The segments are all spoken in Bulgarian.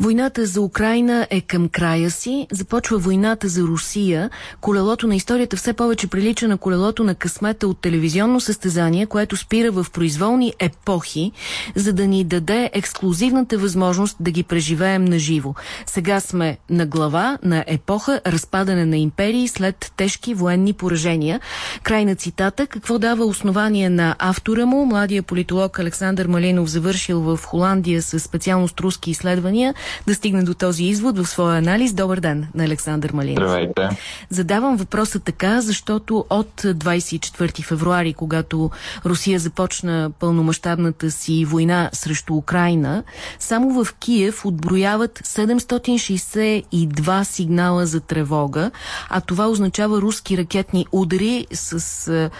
Войната за Украина е към края си. Започва войната за Русия. Колелото на историята все повече прилича на колелото на късмета от телевизионно състезание, което спира в произволни епохи, за да ни даде ексклюзивната възможност да ги преживеем на живо. Сега сме на глава на епоха разпадане на империи след тежки военни поражения. Край на цитата. Какво дава основание на автора му? Младия политолог Александър Малинов завършил в Холандия с специалност руски изследвания да стигне до този извод в своя анализ. Добър ден на Александър Малинов. Здравейте. Задавам въпроса така, защото от 24 февруари, когато Русия започна пълномащабната си война срещу Украина, само в Киев отброяват 762 сигнала за тревога, а това означава руски ракетни удари с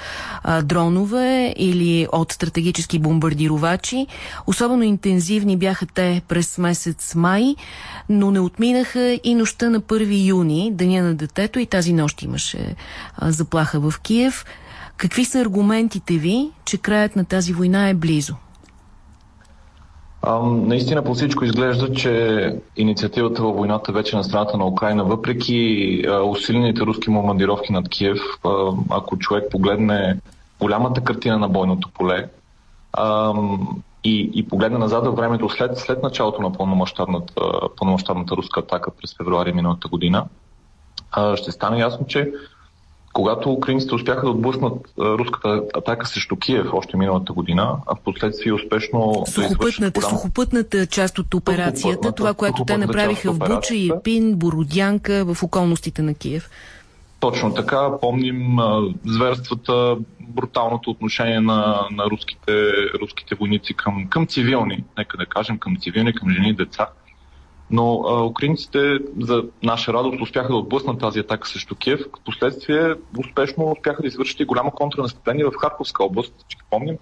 а, дронове или от стратегически бомбардировачи. Особено интензивни бяха те през месец май, но не отминаха и нощта на 1 юни, Деня на детето и тази нощ имаше а, заплаха в Киев. Какви са аргументите ви, че краят на тази война е близо? А, наистина по всичко изглежда, че инициативата във войната вече на страната на Украина, въпреки а, усилените руски бомбардировки над Киев, а, ако човек погледне голямата картина на бойното поле, и, и погледна назад във времето след, след началото на пълномащабната, пълномащабната руска атака през февруари миналата година, ще стане ясно, че когато украинците успяха да отблъснат руската атака срещу Киев още миналата година, а в последствие успешно сухопътната, да голям... сухопътната част от операцията, това, което те направиха в Буча, Епин, Бородянка, в околностите на Киев. Точно така. Помним а, зверствата, бруталното отношение на, на руските, руските войници към, към цивилни, нека да кажем, към цивилни, към жени и деца. Но а, украинците, за наша радост, успяха да отблъснат тази атака срещу Киев. Последствие успешно успяха да извършат и голямо контранастъпление в Харковска област, всички помним,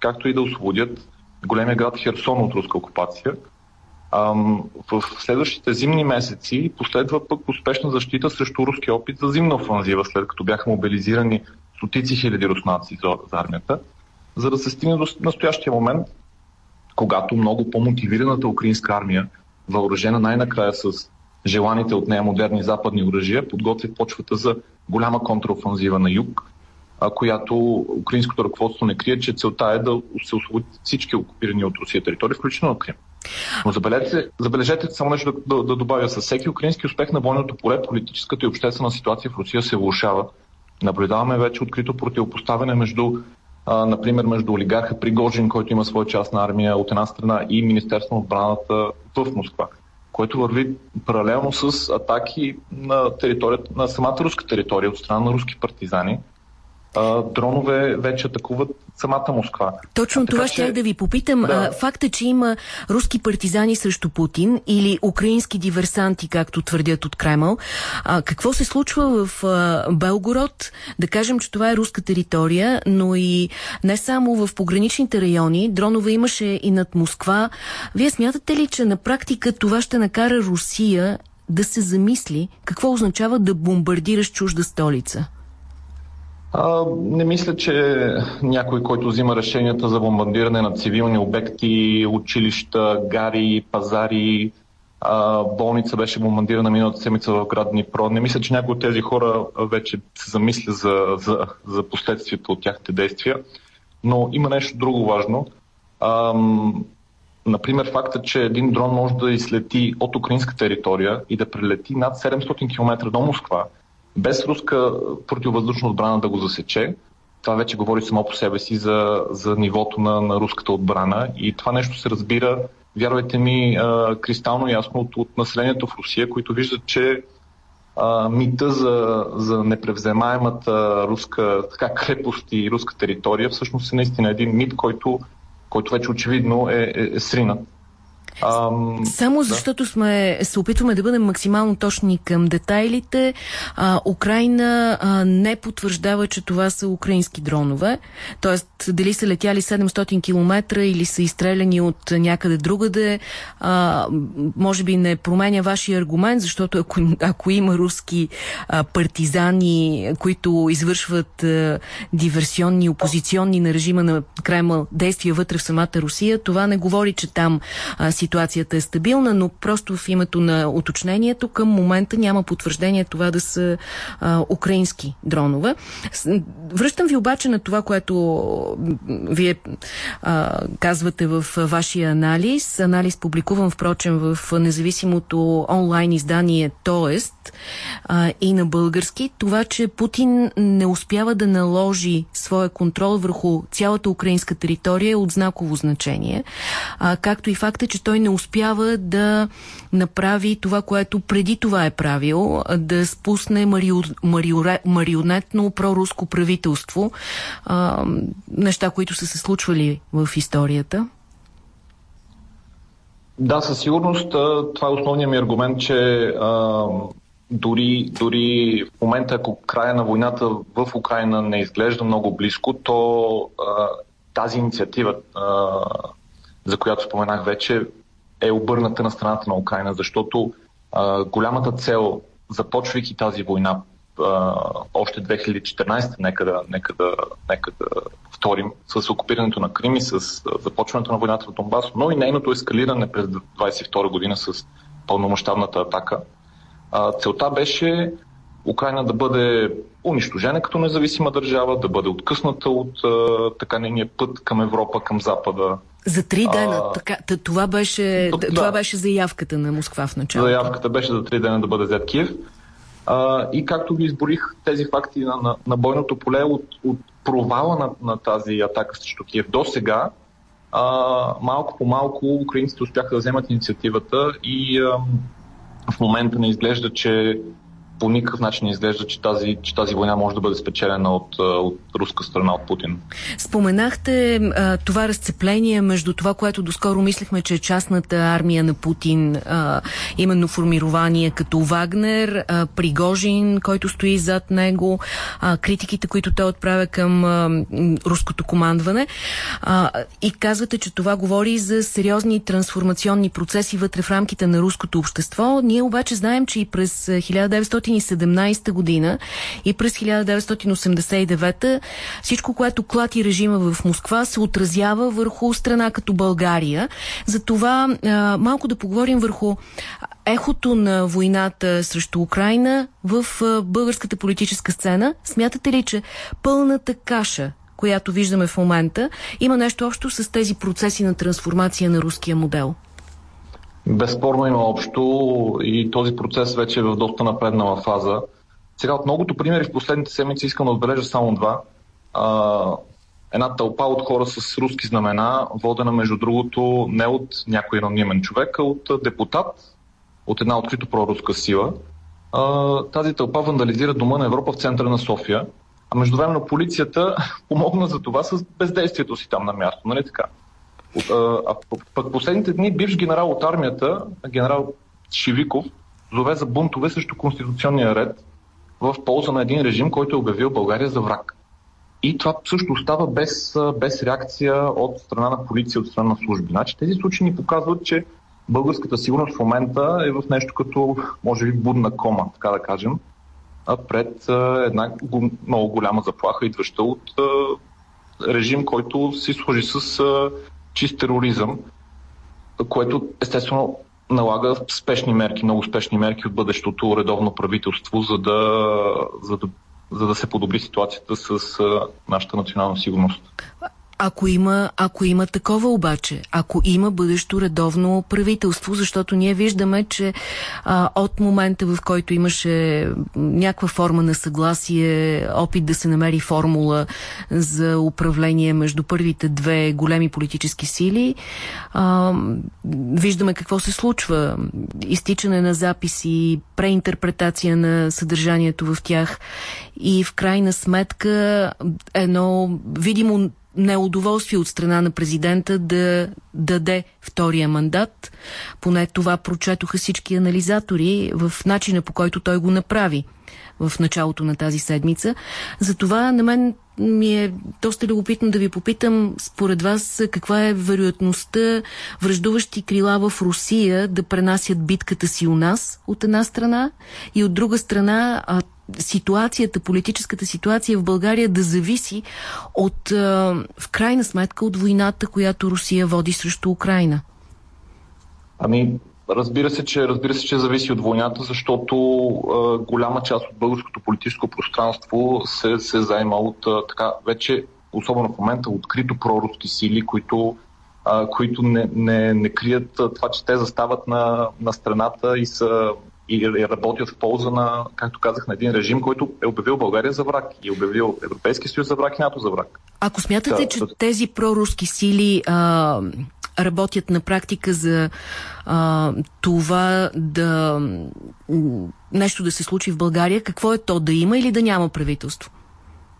както и да освободят големия град Херсон от руска окупация. В следващите зимни месеци последва пък успешна защита срещу руски опит за зимна офанзива, след като бяха мобилизирани стотици хиляди руснаци за, армията, за да се стигне до настоящия момент, когато много по-мотивираната украинска армия, въоръжена най-накрая с желаните от нея модерни западни оръжия, подготвя почвата за голяма контраофанзива на юг, която украинското ръководство не крие, че целта е да се освободят всички окупирани от Русия територии, включително Крим. Но забележете, само нещо да, да, да добавя. С всеки украински успех на бойното поле, политическата и обществена ситуация в Русия се влушава. Наблюдаваме вече открито противопоставяне между а, например, между олигарха Пригожин, който има своя част на армия от една страна и Министерство на отбраната в Москва, което върви паралелно с атаки на територията, на самата руска територия от страна на руски партизани, а, дронове вече атакуват самата Москва. Точно така, това ще че... да ви попитам. Да. Факта, че има руски партизани срещу Путин или украински диверсанти, както твърдят от Кремъл, а, какво се случва в а, Белгород? Да кажем, че това е руска територия, но и не само в пограничните райони. Дронове имаше и над Москва. Вие смятате ли, че на практика това ще накара Русия да се замисли какво означава да бомбардираш чужда столица? А, не мисля, че някой, който взима решенията за бомбардиране на цивилни обекти, училища, гари, пазари, а, болница беше бомбардирана миналата седмица в град Днипро. Не мисля, че някой от тези хора вече се замисля за, за, за последствията от тяхните действия. Но има нещо друго важно. Ам, например, факта, че един дрон може да излети от украинска територия и да прелети над 700 км до Москва – без руска противовъздушна отбрана да го засече, това вече говори само по себе си за, за нивото на, на руската отбрана и това нещо се разбира, вярвайте ми, а, кристално ясно от, от населението в Русия, които виждат, че а, мита за, за непревземаемата руска така, крепост и руска територия всъщност е наистина един мит, който, който вече очевидно е, е, е сринат. Ам, Само защото сме се опитваме да бъдем максимално точни към детайлите, а, Украина а, не потвърждава, че това са украински дронове. Тоест, дали са летяли 700 км или са изстреляни от някъде другаде, а, може би не променя вашия аргумент, защото ако, ако има руски а, партизани, които извършват а, диверсионни, опозиционни на режима на Кремъл действия вътре в самата Русия, това не говори, че там а, си ситуацията е стабилна, но просто в името на уточнението към момента няма потвърждение това да са а, украински дронове. Връщам ви обаче на това, което вие а, казвате в вашия анализ. Анализ публикуван, впрочем, в независимото онлайн издание а, и на български. Това, че Путин не успява да наложи своя контрол върху цялата украинска територия е от знаково значение. А, както и факта, че той не успява да направи това, което преди това е правил, да спусне марио, марио, марионетно проруско правителство. А, неща, които са се случвали в историята. Да, със сигурност това е основният ми аргумент, че а, дори, дори в момента, ако края на войната в Украина не изглежда много близко, то а, тази инициатива, а, за която споменах вече, е обърната на страната на Украина, защото а, голямата цел, започвайки тази война а, още 2014, нека да, нека, да, нека да повторим, с окупирането на Крим и с започването на войната в Донбас, но и нейното ескалиране през 22 година с пълномащабната атака. А, целта беше Украина да бъде унищожена като независима държава, да бъде откъсната от а, така нейния път към Европа, към Запада. За три дена. А, така, това, беше, да, това беше заявката на Москва в началото. Заявката беше за три дена да бъде взет Киев. А, и както ви изборих тези факти на, на, на бойното поле от, от провала на, на тази атака срещу Киев до сега, а, малко по малко украинците успяха да вземат инициативата и а, в момента не изглежда, че по никакъв начин не изглежда, че тази, че тази война може да бъде спечелена от, от руска страна, от Путин. Споменахте а, това разцепление между това, което доскоро мислехме, че е частната армия на Путин, а, именно формирование като Вагнер, а, Пригожин, който стои зад него, а, критиките, които той отправя към а, руското командване. А, и казвате, че това говори за сериозни трансформационни процеси вътре в рамките на руското общество. Ние обаче знаем, че и през 1900 1917 година и през 1989 всичко, което клати режима в Москва, се отразява върху страна като България. Затова а, малко да поговорим върху ехото на войната срещу Украина в а, българската политическа сцена. Смятате ли, че пълната каша която виждаме в момента, има нещо общо с тези процеси на трансформация на руския модел? Безспорно има общо и този процес вече е в доста напреднала фаза. Сега от многото примери в последните седмици искам да отбележа само два. А, една тълпа от хора с руски знамена, водена между другото не от някой анонимен човек, а от депутат от една открито проруска сила. А, тази тълпа вандализира дома на Европа в центъра на София, а междувременно полицията помогна за това с бездействието си там на място, нали така? А пък последните дни бивш генерал от армията, генерал Шивиков, зове за бунтове срещу конституционния ред в полза на един режим, който е обявил България за враг. И това също става без, без реакция от страна на полиция, от страна на служби. Значи тези случаи ни показват, че българската сигурност в момента е в нещо като, може би, будна кома, така да кажем, пред една много голяма заплаха, идваща от режим, който си служи с чист тероризъм, което естествено налага спешни мерки, много спешни мерки от бъдещото редовно правителство, за да, за да, за да се подобри ситуацията с нашата национална сигурност. Ако има, ако има такова обаче, ако има бъдещо редовно правителство, защото ние виждаме, че а, от момента в който имаше някаква форма на съгласие, опит да се намери формула за управление между първите две големи политически сили, а, виждаме какво се случва. Изтичане на записи, преинтерпретация на съдържанието в тях и в крайна сметка едно видимо неудоволствие от страна на президента да даде втория мандат. Поне това прочетоха всички анализатори в начина по който той го направи в началото на тази седмица. Затова на мен ми е доста любопитно да ви попитам, според вас, каква е вероятността връждуващи крила в Русия да пренасят битката си у нас, от една страна, и от друга страна, ситуацията, политическата ситуация в България да зависи от, в крайна сметка, от войната, която Русия води срещу Украина? Ами, разбира се, че, разбира се, че зависи от войната, защото а, голяма част от българското политическо пространство се, се заема от а, така вече, особено в момента, открито проруски сили, които, които не, не, не крият това, че те застават на, на страната и са и работят в полза на, както казах, на един режим, който е обявил България за враг и е обявил Европейския съюз за враг и НАТО за враг. Ако смятате, да, че да... тези проруски сили а, работят на практика за а, това да нещо да се случи в България, какво е то да има или да няма правителство?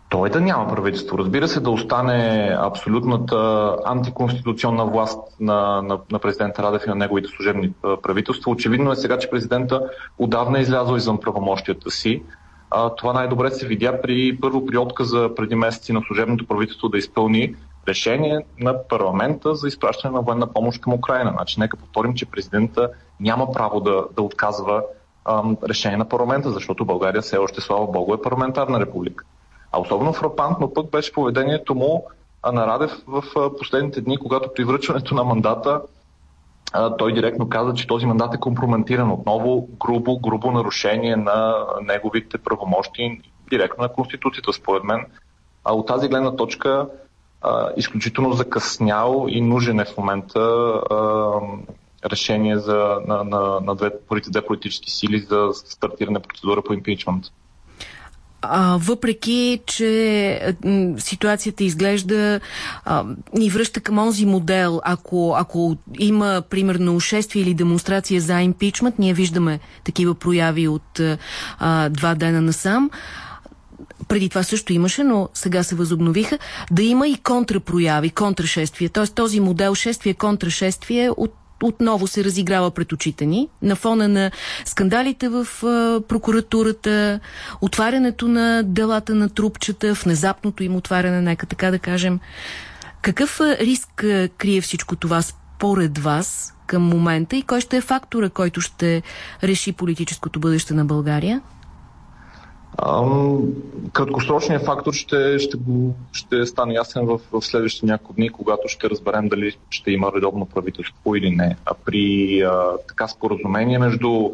То е да няма правителство. Разбира се, да остане абсолютната антиконституционна власт на, на, на президента Радев и на неговите служебни правителства. Очевидно е сега, че президента отдавна е излязъл извън правомощията си. А, това най-добре се видя при, първо при отказа преди месеци на служебното правителство да изпълни решение на парламента за изпращане на военна помощ към Украина. Значи, нека повторим, че президента няма право да, да отказва ам, решение на парламента, защото България все още, слава Богу, е парламентарна република. А особено фрапантно пък беше поведението му на Радев в последните дни, когато при връчването на мандата той директно каза, че този мандат е компрометиран отново грубо, грубо нарушение на неговите правомощи, директно на Конституцията, според мен. А от тази гледна точка изключително закъснял и нужен е в момента решение за, на, на, на две, две политически сили за стартиране процедура по импичмент. А, въпреки, че ситуацията изглежда а, ни връща към онзи модел, ако, ако има примерно ушествие или демонстрация за импичмент, ние виждаме такива прояви от а, два дена насам, преди това също имаше, но сега се възобновиха, да има и контрапрояви, контрашествия. Т.е. този модел шествие-контрашествие от отново се разиграва пред очите ни на фона на скандалите в прокуратурата, отварянето на делата на трупчета, внезапното им отваряне, нека така да кажем. Какъв риск крие всичко това според вас към момента и кой ще е фактора, който ще реши политическото бъдеще на България? Краткосрочният фактор ще, ще, ще стане ясен в, в следващите няколко дни, когато ще разберем дали ще има редовно правителство или не. А при а, така споразумение между,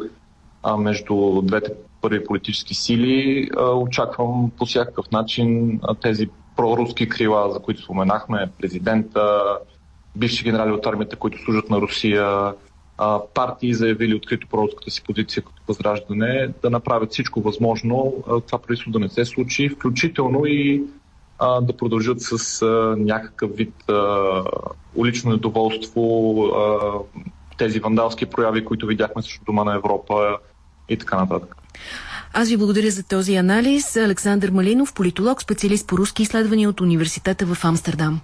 а, между двете първи политически сили а, очаквам по всякакъв начин а, тези проруски крила, за които споменахме, президента, бивши генерали от армията, които служат на Русия, партии заявили открито проруската си позиция като възраждане, да направят всичко възможно това правителство да не се случи, включително и да продължат с някакъв вид улично недоволство, тези вандалски прояви, които видяхме също дома на Европа и така нататък. Аз ви благодаря за този анализ. Александър Малинов, политолог, специалист по руски изследвания от университета в Амстердам.